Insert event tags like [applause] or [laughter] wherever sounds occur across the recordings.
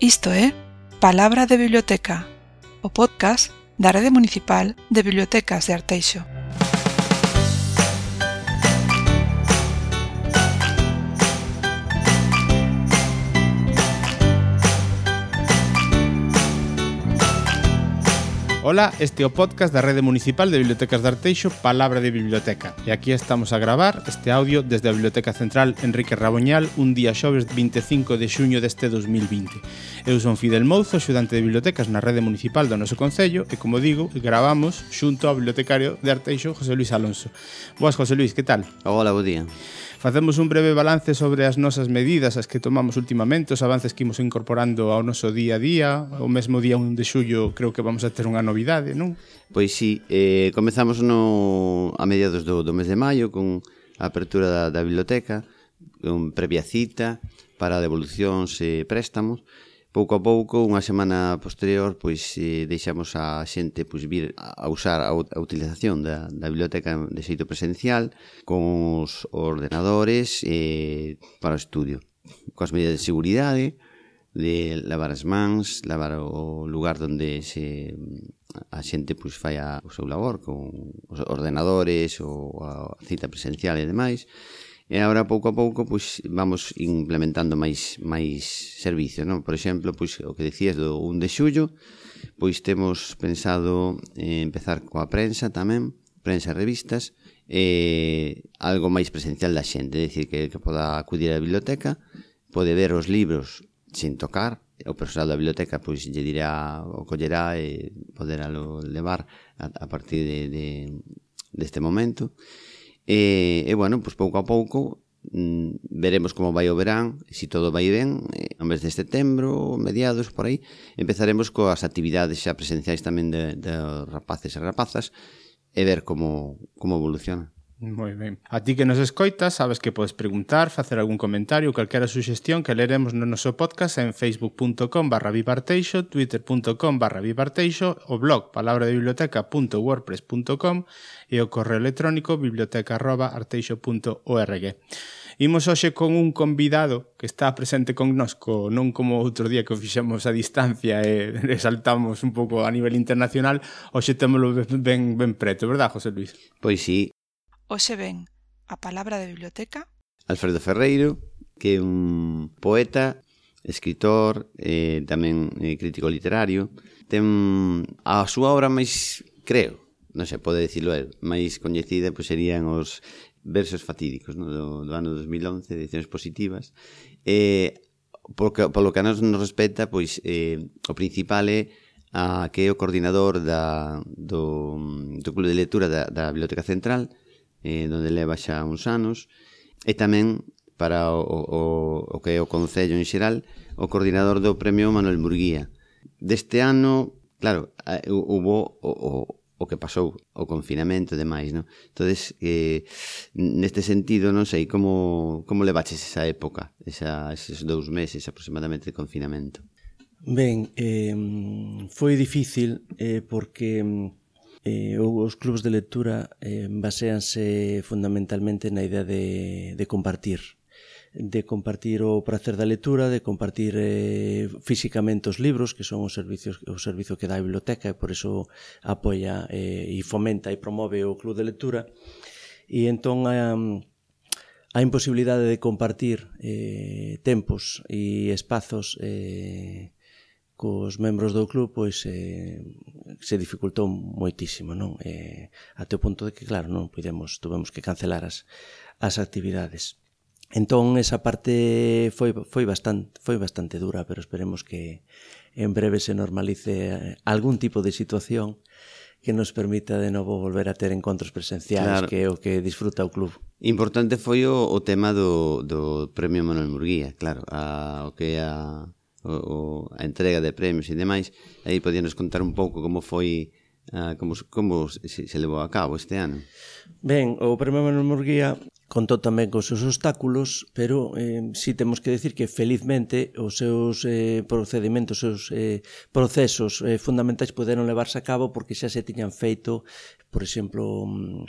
Isto é Palabra de Biblioteca, o podcast da Rede Municipal de Bibliotecas de Arteixo. Ola, este é o podcast da Rede Municipal de Bibliotecas de Arteixo, Palabra de Biblioteca. E aquí estamos a gravar este audio desde a Biblioteca Central Enrique Raboñal un día xoves 25 de xuño deste 2020. Eu son Fidel Mouzo, xudante de bibliotecas na Rede Municipal do noso Concello e, como digo, gravamos xunto ao bibliotecario de Arteixo, José Luis Alonso. Boas, José Luis, que tal? Hola, bo día. Facemos un breve balance sobre as nosas medidas as que tomamos últimamente, os avances que imos incorporando ao noso día a día, o mesmo día 1 de xullo creo que vamos a ter unha novidade, non? Pois sí, eh, comezamos no, a mediados do, do mes de maio con a apertura da, da biblioteca, con previa cita para devolucións e préstamos, pouco a pouco, unha semana posterior, pois eh, deixamos a xente pois, vir a usar a, a utilización da, da biblioteca de xeito presencial con os ordenadores eh, para o estudio. Coas medidas de seguridade, de lavar as mans, lavar o lugar onde se a xente pois fai a, o seu labor con os ordenadores ou a cita presencial e demais E agora pouco a pouco pois, vamos implementando máis máis servicios, non? Por exemplo, pois o que decías do 1 de xullo, pois temos pensado eh, empezar coa prensa tamén, prensa e revistas, eh, algo máis presencial da xente, é dicir que, que poda acudir á biblioteca, pode ver os libros sin tocar, o personal da biblioteca pois lle dirá o collerá e poderalo levar a, a partir de, de deste momento. E, e bueno, pois pouco a pouco mm, veremos como vai o verán, se si todo vai ben, e, no mes de setembro, mediados, por aí, empezaremos coas actividades xa presenciais tamén de, de rapaces e rapazas e ver como, como evoluciona. Moi ben. A ti que nos escoitas, sabes que podes preguntar, facer algún comentario, calquera suxestión que leremos no noso podcast en facebook.com barra vivarteixo, twitter.com barra vivarteixo, o blog palabradebiblioteca.wordpress.com e o correo electrónico biblioteca arroba arteixo.org. Imos hoxe con un convidado que está presente connosco, non como outro día que o fixemos a distancia e [laughs] saltamos un pouco a nivel internacional, hoxe temolo ben, ben preto, verdad, José Luis? Pois sí, Hoxe ven a palabra de biblioteca Alfredo Ferreiro, que é un poeta, escritor, eh, tamén eh, crítico literario. Ten a súa obra máis, creo, non sei, pode dicirlo el, máis coñecida pois serían os versos fatídicos no? do, do ano 2011, edicións positivas. Eh, porque, polo que a nos nos respecta, pois eh, o principal é a, que é o coordinador da, do, do Clube de Lectura da, da Biblioteca Central, eh, donde leva xa uns anos, e tamén para o, o, o que é o Concello en xeral, o coordinador do Premio Manuel Murguía. Deste ano, claro, hubo o, o, o que pasou, o confinamento e demais, non? entonces eh, neste sentido, non sei, como, como levaches esa época, esa, esos dous meses aproximadamente de confinamento? Ben, eh, foi difícil eh, porque mm, eh, ou os clubs de lectura eh, baseanse fundamentalmente na idea de, de compartir de compartir o prazer da lectura, de compartir eh, físicamente os libros, que son os servicios o servizo que dá a biblioteca e por iso apoia eh, e fomenta e promove o club de lectura. E entón a, a imposibilidade de compartir eh, tempos e espazos eh, cos membros do club pois eh, se dificultou moitísimo, non? Eh, até o punto de que claro, non podemos, tuvemos que cancelar as as actividades. Entón esa parte foi foi bastante foi bastante dura, pero esperemos que en breve se normalice algún tipo de situación que nos permita de novo volver a ter encontros presenciais, claro. que é o que disfruta o club. Importante foi o, o tema do, do Premio Manuel Murguía, claro, a, o que é a o, a entrega de premios e demais, aí podíanos contar un pouco como foi Uh, como, como se, se levou a cabo este ano? Ben, o Premio Manuel Murguía contou tamén cos seus obstáculos, pero eh, sí temos que decir que felizmente os seus eh, procedimentos, os seus eh, procesos eh, fundamentais poderon levarse a cabo porque xa se tiñan feito, por exemplo, mm,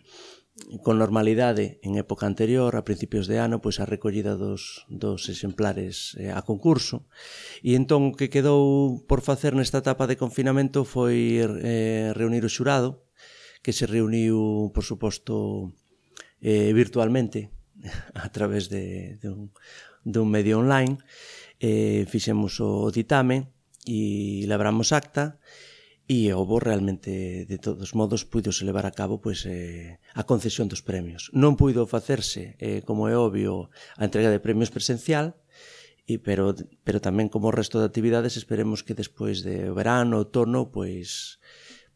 con normalidade en época anterior, a principios de ano, pois a recollida dos, dos exemplares eh, a concurso. E entón o que quedou por facer nesta etapa de confinamento foi eh, reunir o xurado, que se reuniu, por suposto, eh, virtualmente, [laughs] a través de, de, un, de un medio online. Eh, fixemos o ditame e labramos acta, e e houbo realmente, de todos modos, puidose levar a cabo pois, eh, a concesión dos premios. Non puido facerse, eh, como é obvio, a entrega de premios presencial, e pero, pero tamén como o resto de actividades esperemos que despois de verano, outono, pois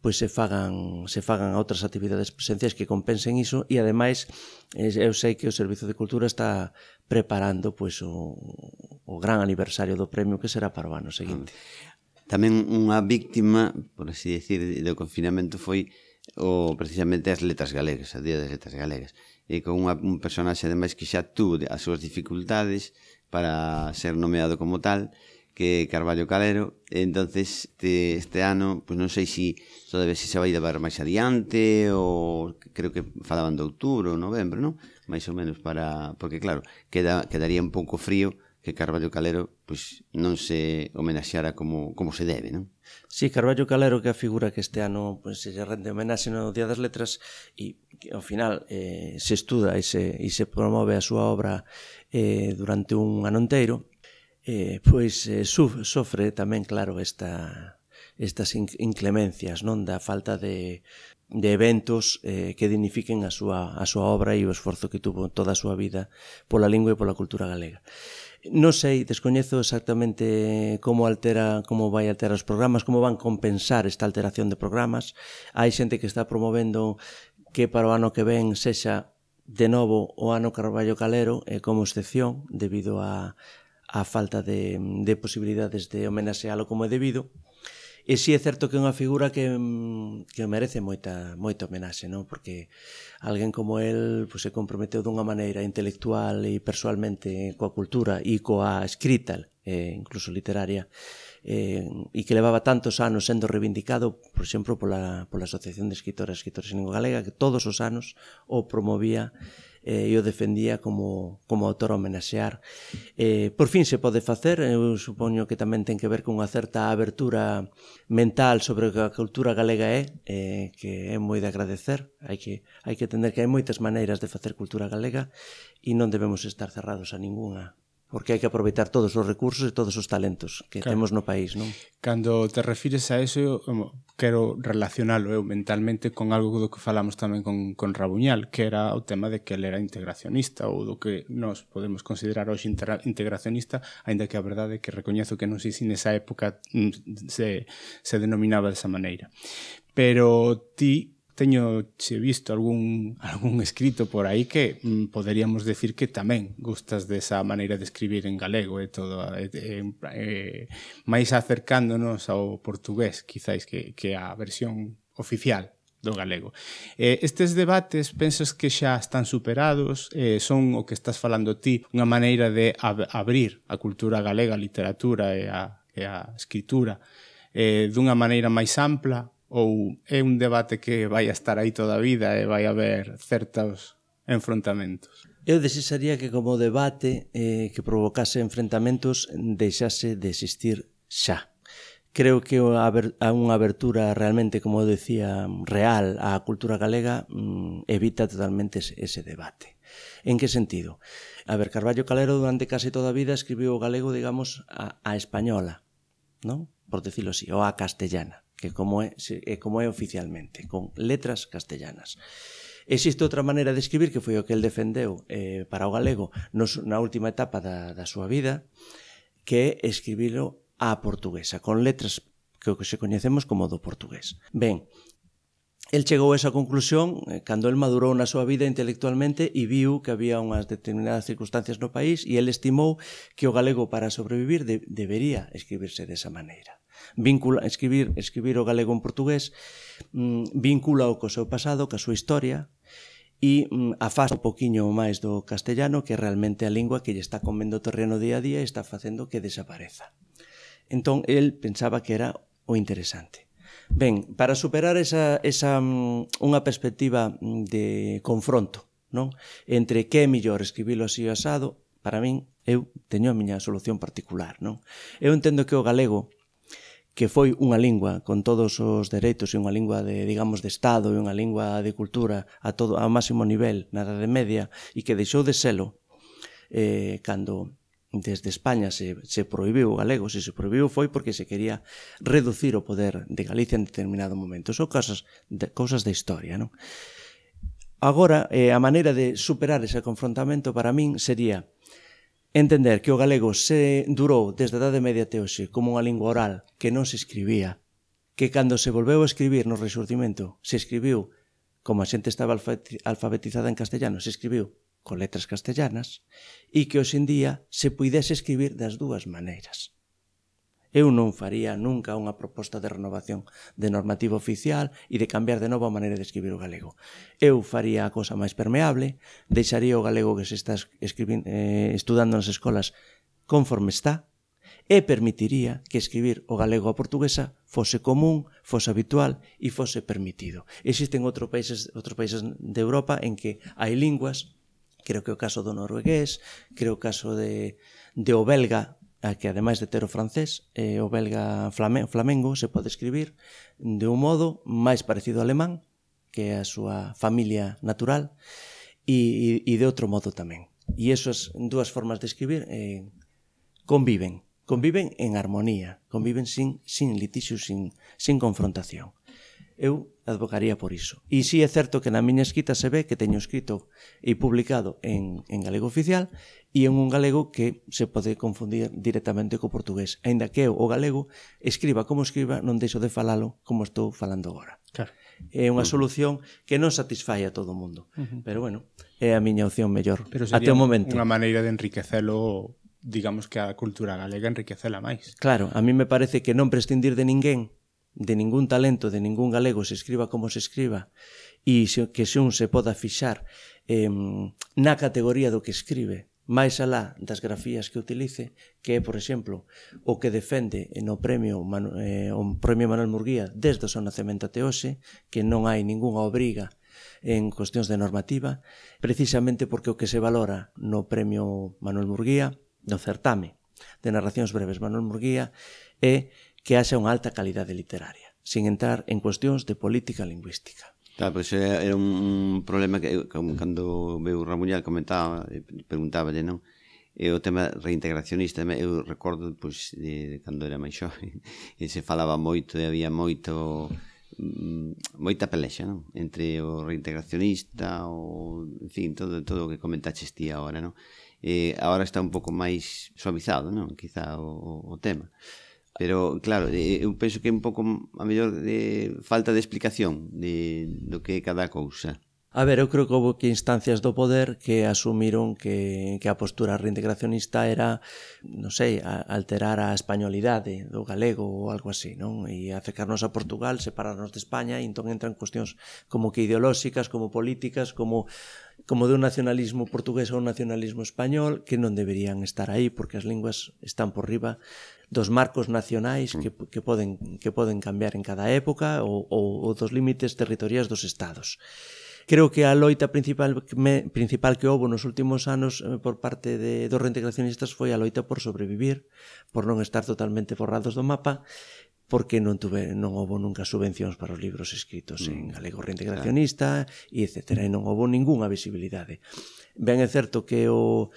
pois se fagan se fagan outras actividades presenciais que compensen iso e ademais eh, eu sei que o Servizo de Cultura está preparando pois o, o gran aniversario do premio que será para o ano seguinte. Ah. Tamén unha víctima, por así decir, do confinamento foi o precisamente as letras galegas, a Día das Letras Galegas, e con unha, un personaxe ademais que xa tuvo as súas dificultades para ser nomeado como tal, que Carballo Calero entonces este, este ano pues non sei se si, todavía se, se vai levar máis adiante ou creo que falaban de outubro ou novembro non? máis ou menos para porque claro queda, quedaría un pouco frío que Carballo Calero pois, non se homenaxeara como, como se debe, non? Sí, Carballo Calero que a figura que este ano pois, se lle rende homenaxe no Día das Letras e que, ao final eh, se estuda e se, e se promove a súa obra eh, durante un ano inteiro eh, pois eh, suf, sofre tamén, claro, esta, estas inclemencias non da falta de, de eventos eh, que dignifiquen a súa, a súa obra e o esforzo que tuvo toda a súa vida pola lingua e pola cultura galega. Non sei, descoñezo exactamente como altera, como vai alterar os programas, como van compensar esta alteración de programas. Hai xente que está promovendo que para o ano que ven sexa de novo o ano Carballo Calero eh, como excepción debido a, a falta de, de posibilidades de homenaxealo como é debido. E si sí, é certo que é unha figura que, mm, que merece moita, moita homenaxe, non? Porque alguén como el pues, se comprometeu dunha maneira intelectual e persoalmente coa cultura e coa escrita, eh, incluso literaria, eh, e que levaba tantos anos sendo reivindicado, por exemplo, pola, pola Asociación de Escritores e Escritores en Lingua Galega, que todos os anos o promovía eh, eu defendía como, como autor a homenaxear. Eh, por fin se pode facer, eh, eu supoño que tamén ten que ver con unha certa abertura mental sobre o que a cultura galega é, eh, que é moi de agradecer, hai que, hai que entender que hai moitas maneiras de facer cultura galega e non debemos estar cerrados a ninguna porque hai que aproveitar todos os recursos e todos os talentos que claro. temos no país, non? Cando te refires a eso, quero relacionalo eu mentalmente con algo do que falamos tamén con, con Rabuñal, que era o tema de que ele era integracionista ou do que nos podemos considerar hoxe integracionista, aínda que a verdade é que recoñezo que non sei se nesa época mm, se, se denominaba desa maneira. Pero ti teño che visto algún, algún escrito por aí que mm, poderíamos decir que tamén gustas desa maneira de escribir en galego e todo e, e, e, máis acercándonos ao portugués quizáis que, que a versión oficial do galego. Eh, estes debates pensas que xa están superados, eh, son o que estás falando ti, unha maneira de ab abrir a cultura galega, a literatura e a, e a escritura eh, dunha maneira máis ampla ou é un debate que vai a estar aí toda a vida e vai haber certos enfrontamentos? Eu desexaría que como debate eh, que provocase enfrentamentos deixase de existir xa. Creo que a unha abertura realmente, como decía, real á cultura galega mm, evita totalmente ese debate. En que sentido? A ver, Carballo Calero durante case toda a vida escribiu o galego, digamos, a, a española, non? Por decirlo así, ou a castellana que como é, é como é oficialmente, con letras castellanas. Existe outra maneira de escribir que foi o que el defendeu eh, para o galego nos, na última etapa da, da súa vida, que é escribilo á portuguesa, con letras que o que se coñecemos como do portugués. Ben, El chegou a esa conclusión eh, cando el madurou na súa vida intelectualmente e viu que había unhas determinadas circunstancias no país e el estimou que o galego para sobrevivir de, debería escribirse desa maneira vincula, escribir, escribir o galego en portugués mm, vincula o co seu pasado, ca súa historia, e mm, afasta un poquinho máis do castellano que realmente a lingua que lle está comendo terreno día a día e está facendo que desapareza. Entón, el pensaba que era o interesante. Ben, para superar esa, esa mm, unha perspectiva mm, de confronto non entre que é mellor escribilo así asado, para min eu teño a miña solución particular. Non? Eu entendo que o galego que foi unha lingua con todos os dereitos e unha lingua de, digamos, de Estado e unha lingua de cultura a todo ao máximo nivel na Edade Media e que deixou de selo eh, cando desde España se, se proibiu o galego, se se proibiu foi porque se quería reducir o poder de Galicia en determinado momento. Son cosas de, cosas de historia, non? Agora, eh, a maneira de superar ese confrontamento para min sería entender que o galego se durou desde a Edade Media até hoxe como unha lingua oral que non se escribía, que cando se volveu a escribir no Resurtimento se escribiu como a xente estaba alfabetizada en castellano, se escribiu con letras castellanas, e que hoxendía se puidese escribir das dúas maneiras. Eu non faría nunca unha proposta de renovación de normativa oficial e de cambiar de novo a maneira de escribir o galego. Eu faría a cosa máis permeable, deixaría o galego que se está escribindo, eh, estudando nas escolas conforme está, e permitiría que escribir o galego a portuguesa fose común, fose habitual e fose permitido. Existen outros países, outros países de Europa en que hai linguas, creo que o caso do noruegués, creo o caso de, de o belga, a que ademais de ter o francés, eh, o belga flamengo, flamengo se pode escribir de un modo máis parecido ao alemán, que é a súa familia natural, e, e, e de outro modo tamén. E esas dúas formas de escribir eh, conviven, conviven en armonía, conviven sin, sin litixio, sin, sin confrontación eu advocaría por iso. E si sí, é certo que na miña escrita se ve que teño escrito e publicado en, en galego oficial e en un galego que se pode confundir directamente co portugués. Ainda que eu o galego escriba como escriba, non deixo de falalo como estou falando agora. Claro. É unha solución que non satisfai a todo o mundo. Uh -huh. Pero bueno, é a miña opción mellor Pero até o momento. Unha maneira de enriquecelo digamos que a cultura galega enriquecela máis. Claro, a mí me parece que non prescindir de ninguén de ningún talento de ningún galego se escriba como se escriba e que se un se poda fixar eh, na categoría do que escribe máis alá das grafías que utilice, que é, por exemplo, o que defende no premio Manu, eh, o premio Manuel Murguía desde o seu nacemento até hoxe, que non hai ningunha obriga en cuestións de normativa, precisamente porque o que se valora no premio Manuel Murguía, no certame de narracións breves Manuel Murguía, é que haxa unha alta calidade literaria, sin entrar en cuestións de política lingüística. Claro, pois era un, problema que cando veu Ramuñal comentaba, preguntaba, non? E o tema reintegracionista, eu recordo pois, de, de cando era máis xove, [laughs] e se falaba moito e había moito mm, moita pelexa, non? Entre o reintegracionista, o, en fin, todo, todo o que comentaches ti agora, non? E agora está un pouco máis suavizado, non? Quizá o, o tema. Pero, claro, eu penso que é un pouco a mellor de falta de explicación de, do que é cada cousa. A ver, eu creo que houve que instancias do poder que asumiron que, que a postura reintegracionista era, non sei, a, alterar a españolidade do galego ou algo así, non? E acercarnos a Portugal, separarnos de España, e entón entran cuestións como que ideolóxicas, como políticas, como como de un nacionalismo portugués ou un nacionalismo español que non deberían estar aí porque as linguas están por riba dos marcos nacionais que, mm. que, poden, que poden cambiar en cada época ou, ou, ou dos límites territoriais dos estados. Creo que a loita principal, me, principal que houve nos últimos anos eh, por parte de, dos reintegracionistas foi a loita por sobrevivir, por non estar totalmente borrados do mapa, porque non tuve non houve nunca subvencións para os libros escritos mm. en galego reintegracionista claro. e etcétera, e non houve ningunha visibilidade. Ben é certo que o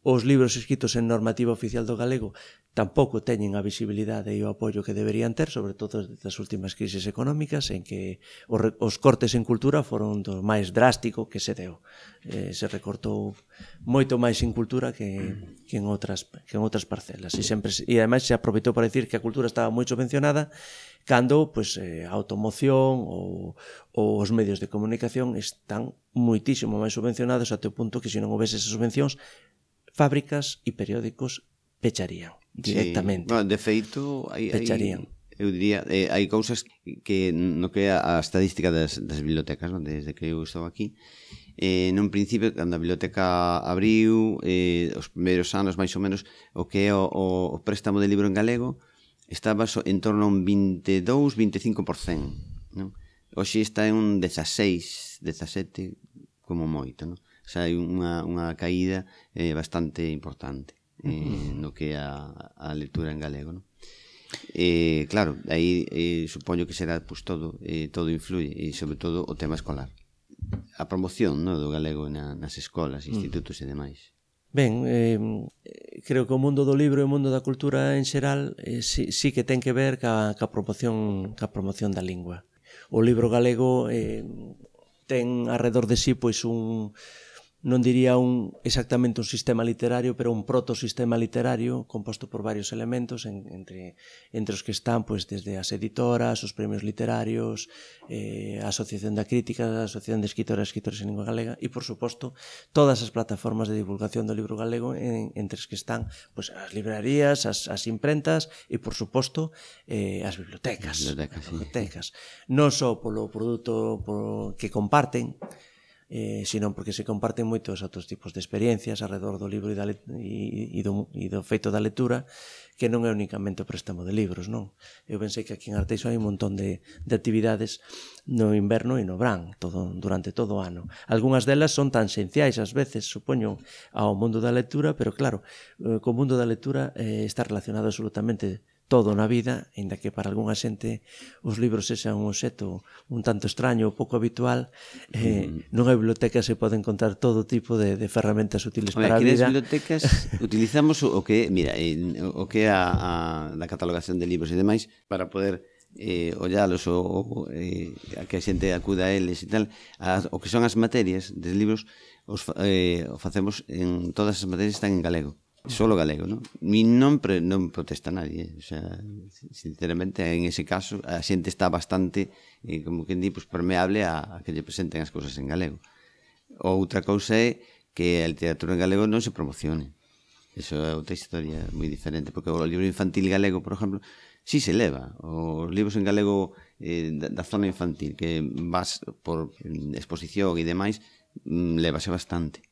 os libros escritos en normativa oficial do galego tampouco teñen a visibilidade e o apoio que deberían ter, sobre todo das últimas crises económicas en que os cortes en cultura foron do máis drástico que se deu. Eh, se recortou moito máis en cultura que, que, en outras, que en outras parcelas. E, sempre, e ademais se aproveitou para dicir que a cultura estaba moi subvencionada cando pues, eh, a automoción ou, ou os medios de comunicación están moitísimo máis subvencionados até o punto que se non houvese esas subvencións fábricas e periódicos pecharían directamente. Sí. Bueno, de feito, hai, pecharían. Hai eu diría, eh, hai cousas que no que a, a estadística das, das bibliotecas, non? desde que eu estou aquí, eh, nun principio, cando a biblioteca abriu, eh, os primeiros anos, máis ou menos, o que é o, o, préstamo de libro en galego, estaba so, en torno a un 22-25%. Non? Hoxe está en un 16, 17, como moito. Non? xa hai unha, unha caída eh, bastante importante eh, no que a, a lectura en galego, non? Eh, claro, aí eh, supoño que será pues, todo, eh, todo influye e sobre todo o tema escolar a promoción no, do galego na, nas escolas, mm. institutos mm. e demais Ben, eh, creo que o mundo do libro e o mundo da cultura en xeral eh, sí, sí que ten que ver ca, ca, promoción, ca promoción da lingua o libro galego eh, ten alrededor de sí pois un, non diría un exactamente un sistema literario, pero un protosistema literario composto por varios elementos en, entre entre os que están pois pues, desde as editoras, os premios literarios, eh a Asociación da Crítica, a Asociación de Escritoras e Escritores en Lingua Galega e por suposto todas as plataformas de divulgación do libro galego en, entre as que están pois pues, as librarías, as as imprentas e por suposto eh as bibliotecas. Bibliotecas. As bibliotecas. Sí. Non só polo produto polo que comparten, eh, sino porque se comparten moitos outros tipos de experiencias alrededor do libro e, da e, e, do, e do feito da lectura que non é únicamente o préstamo de libros, non? Eu pensei que aquí en Arteixo hai un montón de, de actividades no inverno e no verán, todo, durante todo o ano. Algúnas delas son tan esenciais ás veces, supoño, ao mundo da lectura, pero claro, eh, co mundo da lectura eh, está relacionado absolutamente todo na vida, ainda que para algunha xente os libros sexan un obxeto un tanto extraño ou pouco habitual, eh, mm. nunha biblioteca se pode encontrar todo tipo de, de ferramentas útiles Oye, para a vida. Aquí nas bibliotecas [laughs] utilizamos o que, mira, eh, o que a, a da catalogación de libros e demais para poder eh, ollalos ou, ou eh, a que a xente acuda a eles e tal, as, o que son as materias de libros os, eh, o facemos en todas as materias están en galego. Solo galego, non? Min non, pre, non protesta nadie, eh? o sea, sinceramente, en ese caso, a xente está bastante, eh, como que di, pues, permeable a, a que lle presenten as cousas en galego. Outra cousa é que a literatura en galego non se promocione. Eso é outra historia moi diferente, porque o libro infantil galego, por exemplo, si sí se leva. Os libros en galego eh, da zona infantil, que vas por mm, exposición e demais, mm, levase bastante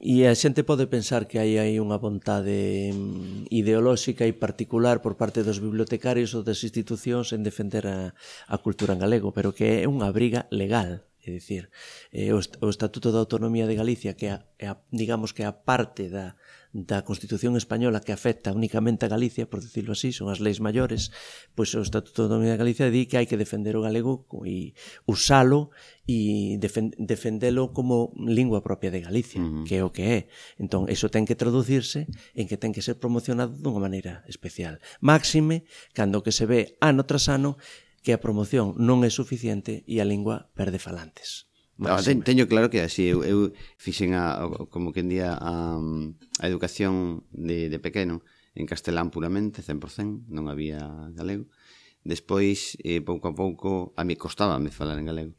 E a xente pode pensar que hai aí unha vontade mm, ideolóxica e particular por parte dos bibliotecarios ou das institucións en defender a, a cultura en galego, pero que é unha briga legal. É dicir, eh, o, o Estatuto da Autonomía de Galicia, que é, a, digamos que a parte da, da Constitución Española que afecta únicamente a Galicia, por decirlo así, son as leis maiores, pois o Estatuto da Autonomía de Galicia di que hai que defender o galego e usalo e defend, defendelo como lingua propia de Galicia, uh -huh. que é o que é. Entón, eso ten que traducirse en que ten que ser promocionado dunha maneira especial. Máxime, cando que se ve ano tras ano que a promoción non é suficiente e a lingua perde falantes. Ah, ten, teño claro que así eu, eu fixen a, como que en día a, a educación de, de pequeno en castelán puramente, 100%, non había galego. Despois, eh, pouco a pouco, a mí costaba me falar en galego.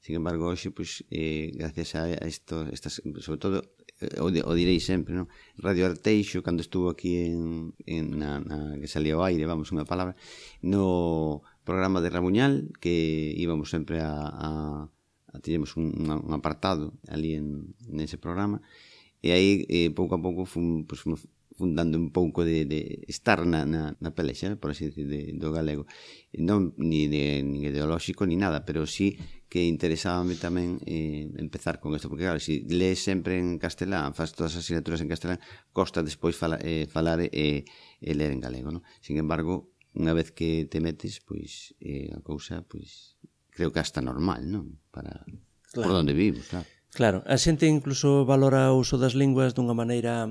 Sin embargo, hoxe, pois, eh, gracias a isto, estas, sobre todo, eh, o, o direi sempre, non? Radio Arteixo, cando estuvo aquí en, en na, na, que salía ao aire, vamos, unha palabra, no programa de Ramuñal, que íbamos sempre a, a tivemos un, un apartado ali en, nese programa e aí eh, pouco a pouco fun, pues, fun fundando un pouco de, de estar na, na, na pelexa, por así decir, de, do galego. Non ni, de, ni ideolóxico ni nada, pero sí que interesábame tamén eh, empezar con isto, porque claro, se si lees sempre en castelán, faz todas as asignaturas en castelán, costa despois fala, eh, falar e, eh, e ler en galego, non? Sin embargo, unha vez que te metes, pois eh, a cousa, pois creo que hasta normal, non? para claro. por onde vivimos, claro. Claro, a xente incluso valora o uso das linguas dunha maneira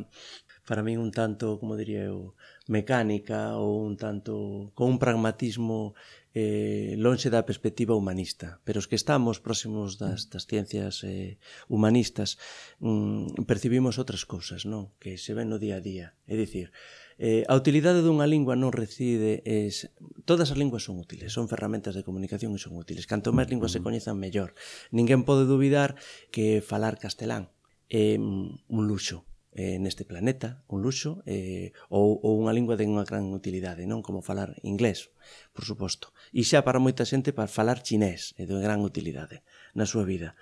para min un tanto, como diría eu, mecánica ou un tanto con un pragmatismo eh, lonxe da perspectiva humanista, pero os que estamos próximos das, mm. das ciencias eh, humanistas mm, percibimos outras cousas, non? Que se ven no día a día. É dicir, eh, a utilidade dunha lingua non reside es, todas as linguas son útiles, son ferramentas de comunicación e son útiles. Canto máis linguas se mm. coñezan, mellor. Ninguén pode dubidar que falar castelán é eh, un luxo eh, neste planeta, un luxo, eh, ou, ou unha lingua de unha gran utilidade, non como falar inglés, por suposto. E xa para moita xente para falar chinés é de gran utilidade na súa vida.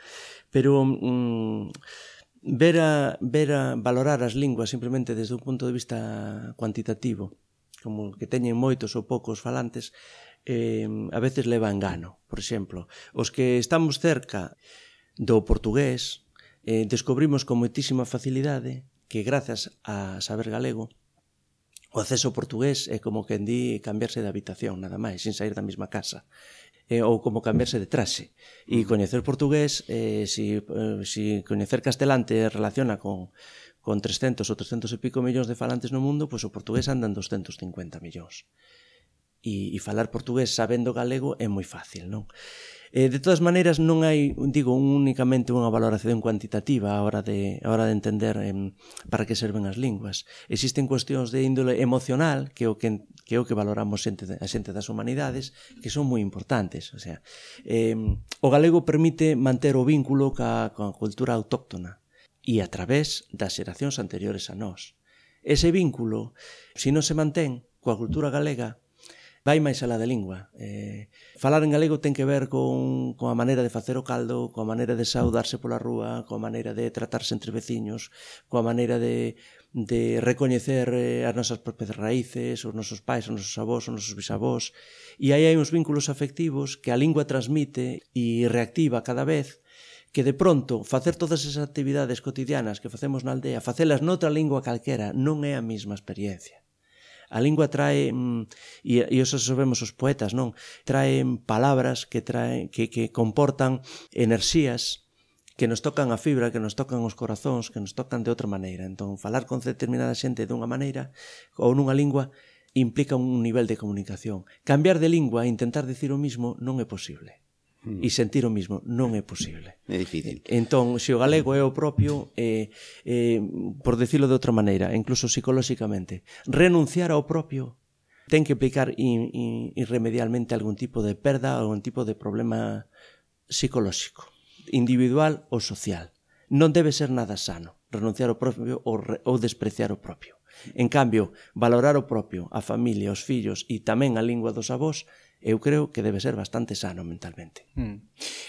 Pero mm, ver, a, ver a valorar as linguas simplemente desde un punto de vista cuantitativo, como que teñen moitos ou poucos falantes, eh, a veces leva engano. Por exemplo, os que estamos cerca do portugués, eh, descubrimos con moitísima facilidade que grazas a saber galego o acceso portugués é como que di cambiarse de habitación, nada máis, sin sair da mesma casa eh, ou como cambiarse de traxe. E mm. coñecer portugués, eh, si, eh, si coñecer castelán te relaciona con, con 300 ou 300 e pico millóns de falantes no mundo, pois pues o portugués anda en 250 millóns e, e falar portugués sabendo galego é moi fácil, non? Eh, de todas maneiras non hai, digo, únicamente unha valoración cuantitativa a hora de a hora de entender em, para que serven as linguas. Existen cuestións de índole emocional, que o que que o que valoramos xente, a xente das humanidades, que son moi importantes, o sea, eh, o galego permite manter o vínculo ca, ca cultura autóctona e a través das xeracións anteriores a nós. Ese vínculo, se si non se mantén coa cultura galega, vai máis alá da lingua. Eh, falar en galego ten que ver con, con a maneira de facer o caldo, coa maneira de saudarse pola rúa, coa maneira de tratarse entre veciños, coa maneira de, de recoñecer eh, as nosas propias raíces, os nosos pais, os nosos avós, os nosos bisavós. E aí hai uns vínculos afectivos que a lingua transmite e reactiva cada vez que de pronto facer todas esas actividades cotidianas que facemos na aldea, facelas noutra lingua calquera, non é a mesma experiencia. A lingua trae, mm, e, e os sabemos os poetas, non? Traen palabras que, traen, que, que comportan enerxías que nos tocan a fibra, que nos tocan os corazóns, que nos tocan de outra maneira. Entón, falar con determinada xente dunha maneira ou nunha lingua implica un nivel de comunicación. Cambiar de lingua e intentar dicir o mismo non é posible e sentir o mismo non é posible. É difícil. Entón, se o galego é o propio, eh, eh, por decirlo de outra maneira, incluso psicolóxicamente, renunciar ao propio ten que implicar in, in, irremedialmente algún tipo de perda, algún tipo de problema psicolóxico, individual ou social. Non debe ser nada sano renunciar ao propio ou, re, ou despreciar o propio. En cambio, valorar o propio, a familia, os fillos e tamén a lingua dos avós eu creo que debe ser bastante sano mentalmente. Mm.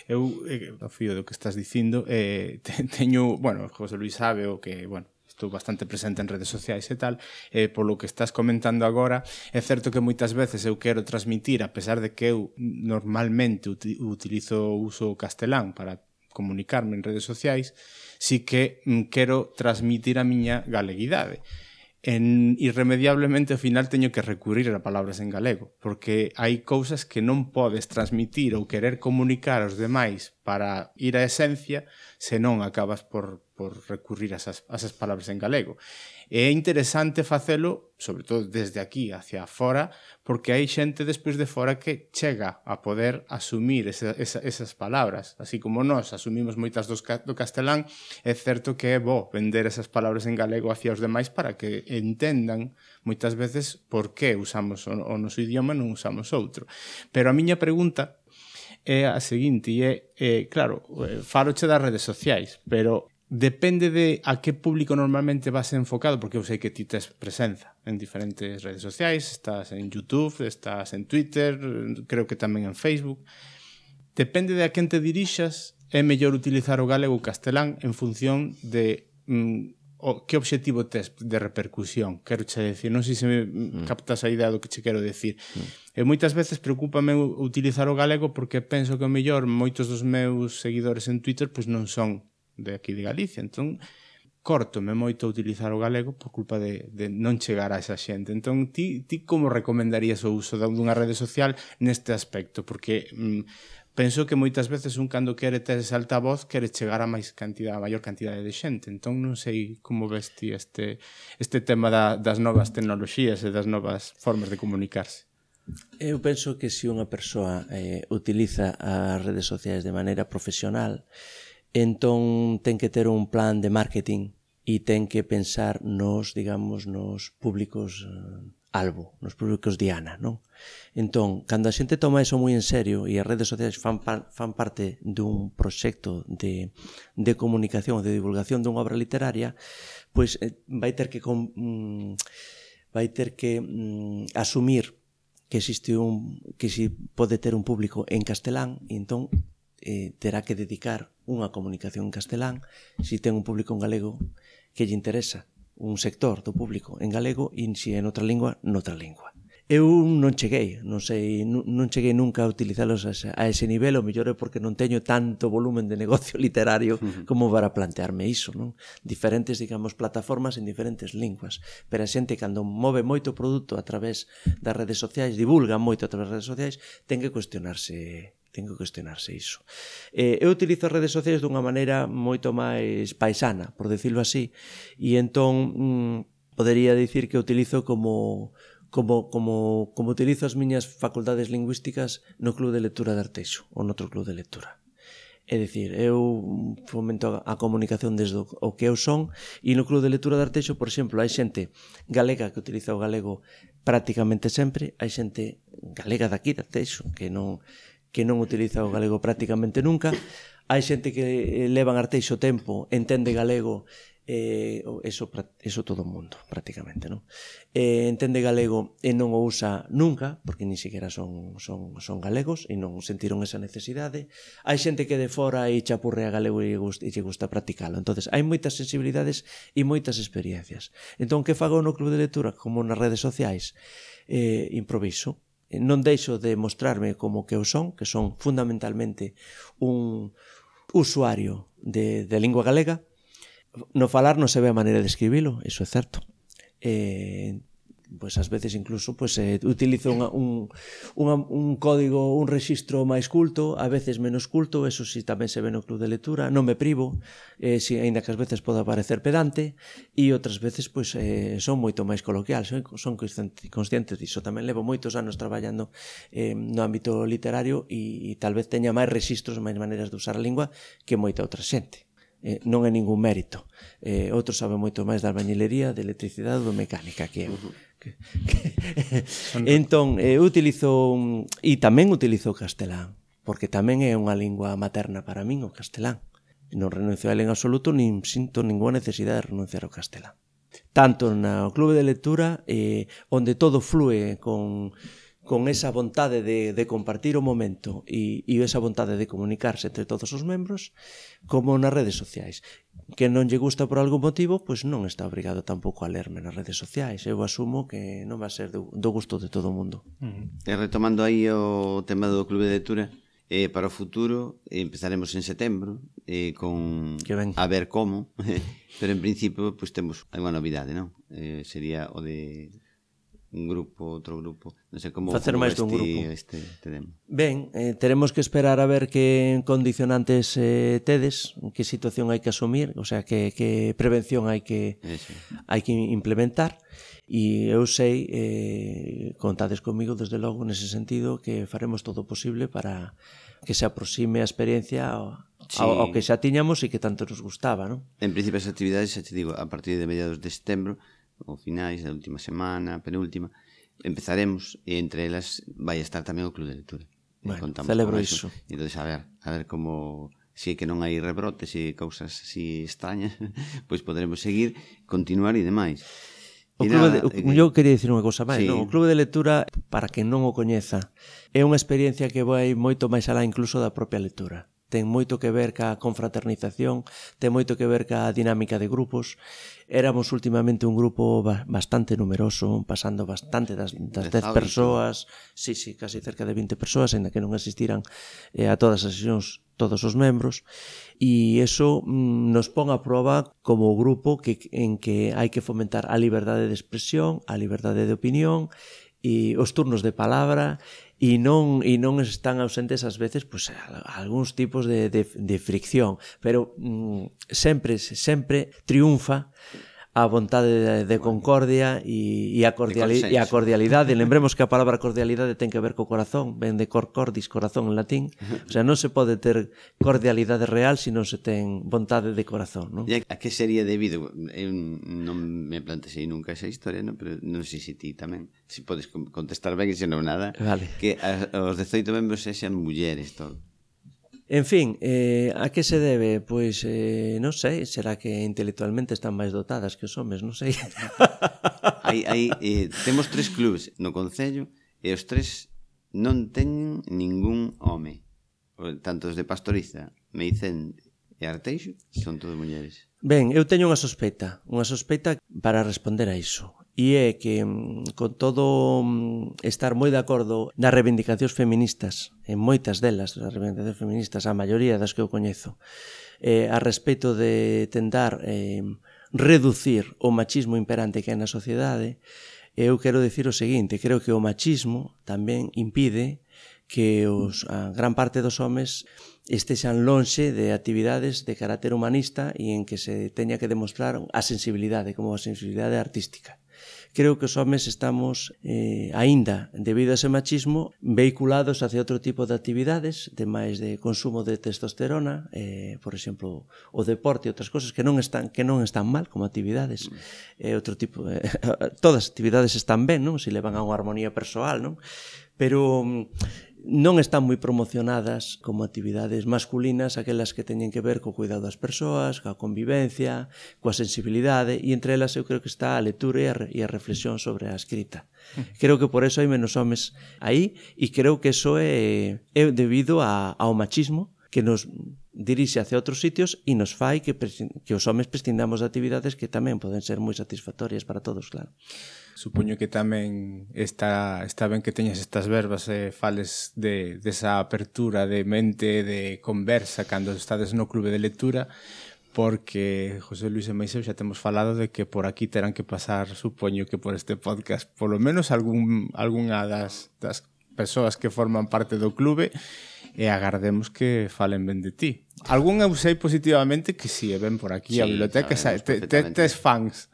Eu eh, fío do que estás dicindo, eh, [laughs] te, teño, bueno, José Luis sabe o que, bueno, estou bastante presente en redes sociais e tal, eh, polo que estás comentando agora, é certo que moitas veces eu quero transmitir, a pesar de que eu normalmente utilizo uso castelán para comunicarme en redes sociais, si que mm, quero transmitir a miña galeguidade en, irremediablemente ao final teño que recurrir a palabras en galego, porque hai cousas que non podes transmitir ou querer comunicar aos demais para ir á esencia, senón acabas por, por recurrir a esas, a esas palabras en galego. E é interesante facelo, sobre todo desde aquí hacia fora, porque hai xente despois de fora que chega a poder asumir esa, esa, esas palabras. Así como nós asumimos moitas dos, do castelán, é certo que é bo vender esas palabras en galego hacia os demais para que entendan moitas veces por que usamos o, o noso idioma e non usamos outro. Pero a miña pregunta é a seguinte, é, é claro, eh, faroche das redes sociais, pero depende de a que público normalmente vas enfocado, porque eu sei que ti tes presenza en diferentes redes sociais, estás en YouTube, estás en Twitter, creo que tamén en Facebook. Depende de a quen te dirixas, é mellor utilizar o galego ou castelán en función de mm, o, que obxectivo tes de repercusión? Quero che decir, non sei se me mm. captas a idea do que che quero decir. Mm. E moitas veces preocúpame utilizar o galego porque penso que o mellor moitos dos meus seguidores en Twitter pois non son de aquí de Galicia. Entón, cortome moito utilizar o galego por culpa de, de non chegar a esa xente. Entón, ti, ti como recomendarías o uso dunha rede social neste aspecto? Porque mm, penso que moitas veces un cando quere ter ese altavoz quere chegar a máis cantidad, a maior cantidade de xente. Entón non sei como ves ti este este tema da, das novas tecnoloxías e das novas formas de comunicarse. Eu penso que se unha persoa eh, utiliza as redes sociais de maneira profesional, entón ten que ter un plan de marketing e ten que pensar nos, digamos, nos públicos eh, albo nos públicos diana, non? Entón, cando a xente toma eso moi en serio e as redes sociais fan, fan parte dun proxecto de, de comunicación, de divulgación dunha obra literaria, pois eh, vai ter que com, mm, vai ter que mm, asumir que existe un que si pode ter un público en castelán e entón eh, terá que dedicar unha comunicación en castelán si ten un público en galego que lle interesa un sector do público en galego e se en outra lingua, noutra lingua. Eu non cheguei, non sei, non cheguei nunca a utilizalos a ese nivel, o mellor é porque non teño tanto volumen de negocio [laughs] literario como para plantearme iso, non? Diferentes, digamos, plataformas en diferentes linguas. Pero a xente cando move moito produto a través das redes sociais, divulga moito a través das redes sociais, ten que cuestionarse ten que cuestionarse iso. Eh, eu utilizo as redes sociais dunha maneira moito máis paisana, por decirlo así, e entón mm, podería dicir que utilizo como como, como, como utilizo as miñas facultades lingüísticas no Club de Lectura de Arteixo ou noutro Club de Lectura. É dicir, eu fomento a comunicación desde o que eu son e no Club de Lectura de Arteixo, por exemplo, hai xente galega que utiliza o galego prácticamente sempre, hai xente galega daqui de Arteixo que non que non utiliza o galego prácticamente nunca. Hai xente que eh, levan arteixo tempo, entende galego, eh, eso, eso todo o mundo, prácticamente, non? Eh, entende galego e non o usa nunca, porque ni siquiera son, son, son galegos e non sentiron esa necesidade. Hai xente que de fora e chapurrea galego e, gusta, e lle gusta practicalo. entonces hai moitas sensibilidades e moitas experiencias. Entón, que fago no Club de Lectura como nas redes sociais? Eh, improviso, Eh, non deixo de mostrarme como que eu son, que son fundamentalmente un usuario de, de lingua galega. No falar non se ve a maneira de escribilo, iso é certo. Eh, pois ás veces incluso pois eh, utilizo unha, un, unha, un código, un rexistro máis culto, a veces menos culto, eso si tamén se ve no club de lectura, non me privo, eh, si, aínda que ás veces poda parecer pedante, e outras veces pois eh, son moito máis coloquial, son, son conscientes diso, tamén levo moitos anos traballando eh, no ámbito literario e, e tal vez teña máis rexistros, máis maneiras de usar a lingua que moita outra xente eh, non é ningún mérito. Eh, outro sabe moito máis da albañilería, de electricidade ou mecánica que eu. Uh -huh entón, eh, utilizo e tamén utilizo o castelán, porque tamén é unha lingua materna para min o castelán. Non renuncio a él en absoluto, nin sinto ninguna necesidade de renunciar ao castelán. Tanto no clube de lectura, eh, onde todo flúe con con esa vontade de, de compartir o momento e, e esa vontade de comunicarse entre todos os membros como nas redes sociais. Que non lle gusta por algún motivo pois non está obrigado tampouco a lerme nas redes sociais. Eu asumo que non vai ser do, do gusto de todo o mundo. E retomando aí o tema do Clube de Lectura eh, para o futuro eh, empezaremos en setembro eh, con que ben. a ver como. [laughs] Pero en principio pois pues, temos unha novidade non? Eh, sería o de un grupo, outro grupo, non sei como facer máis dun grupo. Este, este demo. Ben, eh, teremos que esperar a ver que condicionantes eh, tedes, que situación hai que asumir, o sea, que, que prevención hai que Eso. hai que implementar e eu sei eh, contades comigo desde logo nese sentido que faremos todo o posible para que se aproxime a experiencia ao, sí. ao, ao que xa tiñamos e que tanto nos gustaba, non? En principio as actividades, xa te digo, a partir de mediados de setembro ou finais da última semana, penúltima, empezaremos e entre elas vai estar tamén o Club de Lectura. Bueno, celebro iso. Entón, a ver, a ver como se si que non hai rebrotes e cousas así extrañas, [laughs] pois poderemos seguir, continuar e demais. O clube de, eh, o, eu quería dicir unha cousa máis, sí. non? O clube de lectura, para que non o coñeza, é unha experiencia que vai moito máis alá incluso da propia lectura ten moito que ver ca confraternización, ten moito que ver ca dinámica de grupos. Éramos últimamente un grupo bastante numeroso, pasando bastante das, das 10 persoas, sí, sí, casi cerca de 20 persoas, en que non asistiran eh, a todas as sesións todos os membros e eso mm, nos pon a prova como grupo que, en que hai que fomentar a liberdade de expresión, a liberdade de opinión e os turnos de palabra e non e non están ausentes ás veces pois pues, algúns tipos de, de, de fricción, pero mm, sempre sempre triunfa a vontade de, de concordia e, e, a cordiali, e a cordialidade. Lembremos que a palabra cordialidade ten que ver co corazón, ven de cor cordis, corazón en latín. O sea, non se pode ter cordialidade real se non se ten vontade de corazón. Non? E a que sería debido? Eu non me plantexei nunca esa historia, non? pero non sei se ti tamén. Se podes contestar ben e se non nada. Vale. Que a, os 18 membros sexan mulleres todo. En fin, eh, a que se debe? Pois, eh, non sei, será que intelectualmente están máis dotadas que os homes, non sei. [laughs] hai, hai, eh, temos tres clubes no Concello e os tres non teñen ningún home. Tanto os de Pastoriza, Meicén e Arteixo son todos mulleres. Ben, eu teño unha sospeita, unha sospeita para responder a iso e é que mm, con todo mm, estar moi de acordo nas reivindicacións feministas, en moitas delas das reivindicacións feministas, a maioría das que eu coñezo, eh, a respecto de tentar eh, reducir o machismo imperante que hai na sociedade, eu quero dicir o seguinte, creo que o machismo tamén impide que os, a gran parte dos homes estexan lonxe de actividades de carácter humanista e en que se teña que demostrar a sensibilidade como a sensibilidade artística creo que os homes estamos eh, aínda, debido a ese machismo, vehiculados hacia outro tipo de actividades, de máis de consumo de testosterona, eh, por exemplo, o deporte e outras cosas que non están que non están mal como actividades. Mm. Eh, outro tipo eh, [laughs] todas as actividades están ben, non? Se levan a unha armonía persoal, non? Pero mm, non están moi promocionadas como actividades masculinas aquelas que teñen que ver co cuidado das persoas, coa convivencia, coa sensibilidade e entre elas eu creo que está a lectura e a reflexión sobre a escrita. Mm. Creo que por eso hai menos homes aí e creo que eso é, é debido a, ao machismo que nos dirixe hacia outros sitios e nos fai que, que os homes prescindamos de actividades que tamén poden ser moi satisfactorias para todos, claro. Supoño que tamén está, está ben que teñas estas verbas e eh, fales de, desa apertura de mente, de conversa cando estades no clube de lectura, porque José Luis e Maiseu xa temos falado de que por aquí terán que pasar, supoño que por este podcast, polo menos algún, algunha das, das persoas que forman parte do clube, e e agardemos que falen ben de ti. Algún eu sei positivamente que si, sí, ven por aquí sí, a biblioteca, sabe, te, te, tes fans.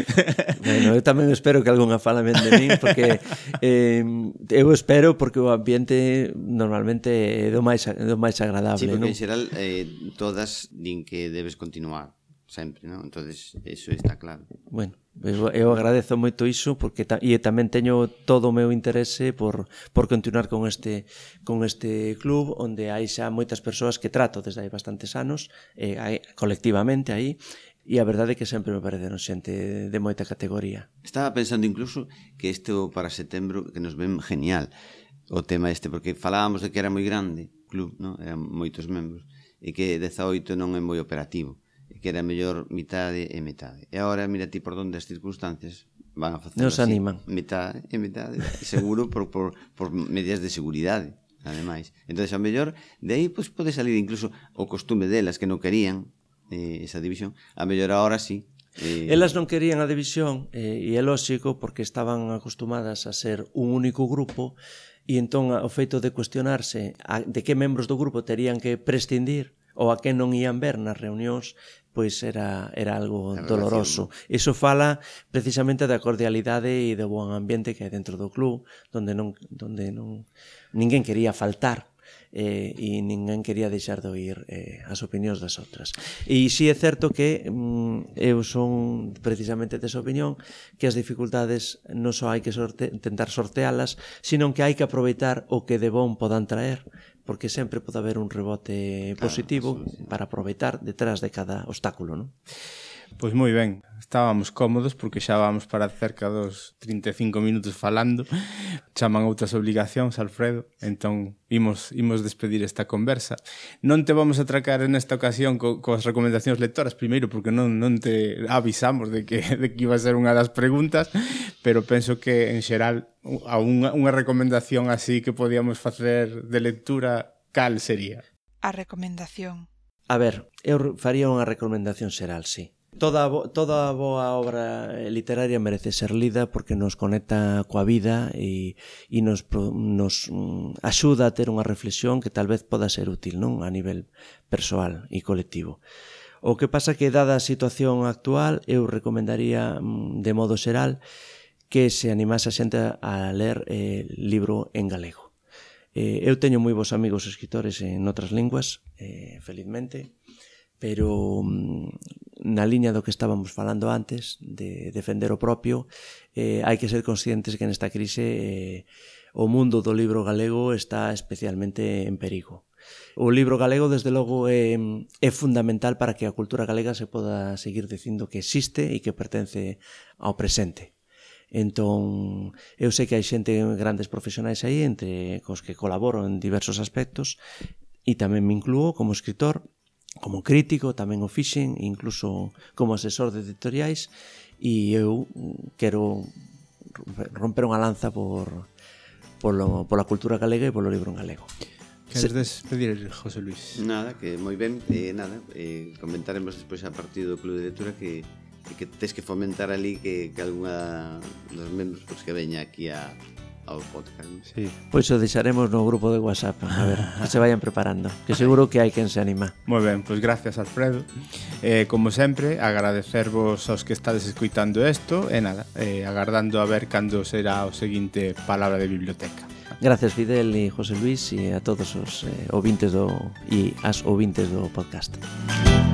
[laughs] bueno, eu tamén espero que algunha fala ben de min, porque eh, eu espero porque o ambiente normalmente é do máis, do máis agradable. Sí, porque non? en xeral eh, todas din que debes continuar sempre, ¿no? entonces eso está claro. Bueno, Eu, eu agradezo moito iso porque ta, e tamén teño todo o meu interese por, por continuar con este con este club onde hai xa moitas persoas que trato desde hai bastantes anos eh, hai, colectivamente aí e a verdade é que sempre me pareceron xente de moita categoría. Estaba pensando incluso que este para setembro que nos ven genial o tema este porque falábamos de que era moi grande club, non? Eran moitos membros e que 18 non é moi operativo que era mellor mitade e metade. E agora, mira ti por donde as circunstancias van a facer Nos así, animan. Mitade e metade, seguro por, por, por medidas de seguridade, ademais. Entón, a mellor, de aí pois, pode salir incluso o costume delas que non querían eh, esa división, a mellor agora sí, Eh... Elas non querían a división eh, e é lógico porque estaban acostumadas a ser un único grupo e entón o feito de cuestionarse a, de que membros do grupo terían que prescindir ou a que non ían ver nas reunións pois era, era algo doloroso. Iso fala precisamente da cordialidade e do bon ambiente que hai dentro do club, donde non, donde non ninguén quería faltar eh, e ninguén quería deixar de oír eh, as opinións das outras. E si sí é certo que mm, eu son precisamente desa opinión que as dificultades non só hai que sorte intentar sortealas, sino que hai que aproveitar o que de bon podan traer porque sempre pode haber un rebote positivo claro, sí, sí. para aproveitar detrás de cada obstáculo, non? Pois moi ben, estábamos cómodos porque xa vamos para cerca dos 35 minutos falando. Chaman outras obligacións, Alfredo, entón imos imos despedir esta conversa. Non te vamos a atracar en esta ocasión co, coas recomendacións lectoras primeiro porque non non te avisamos de que de que iba a ser unha das preguntas, pero penso que en xeral a unha, unha recomendación así que podíamos facer de lectura cal sería? A recomendación. A ver, eu faría unha recomendación xeral, sí. Toda, toda boa obra literaria merece ser lida porque nos conecta coa vida e, e nos, nos mm, axuda a ter unha reflexión que tal vez poda ser útil non a nivel persoal e colectivo. O que pasa que dada a situación actual eu recomendaría mm, de modo xeral que se animase a xente a ler eh, libro en galego. Eh, eu teño moi bons amigos escritores en outras linguas, eh, felizmente, pero mm, na liña do que estábamos falando antes de defender o propio eh, hai que ser conscientes que nesta crise eh, o mundo do libro galego está especialmente en perigo. O libro galego desde logo é, é fundamental para que a cultura galega se poda seguir dicindo que existe e que pertence ao presente. Entón, eu sei que hai xente, grandes profesionais aí, entre cos que colaboro en diversos aspectos, e tamén me incluo como escritor, como crítico tamén o fixen, incluso como asesor de editoriais e eu quero romper unha lanza por polo, pola cultura galega e polo libro en galego. Queres despedir, José Luis? Nada, que moi ben, eh, nada, eh, comentaremos despois a partir do Club de Lectura que que tes que fomentar ali que, que algunha dos membros pues, que veña aquí a, ao podcast. Sí. Pois o deixaremos no grupo de WhatsApp, a ver, que se vayan preparando, que seguro que hai quen se anima. Moi ben, pois gracias Alfredo. Eh, como sempre, agradecervos aos que estades escuitando isto e nada, eh, agardando a ver cando será o seguinte Palabra de Biblioteca. Gracias Fidel e José Luis e a todos os eh, ouvintes do e as ouvintes do podcast. Música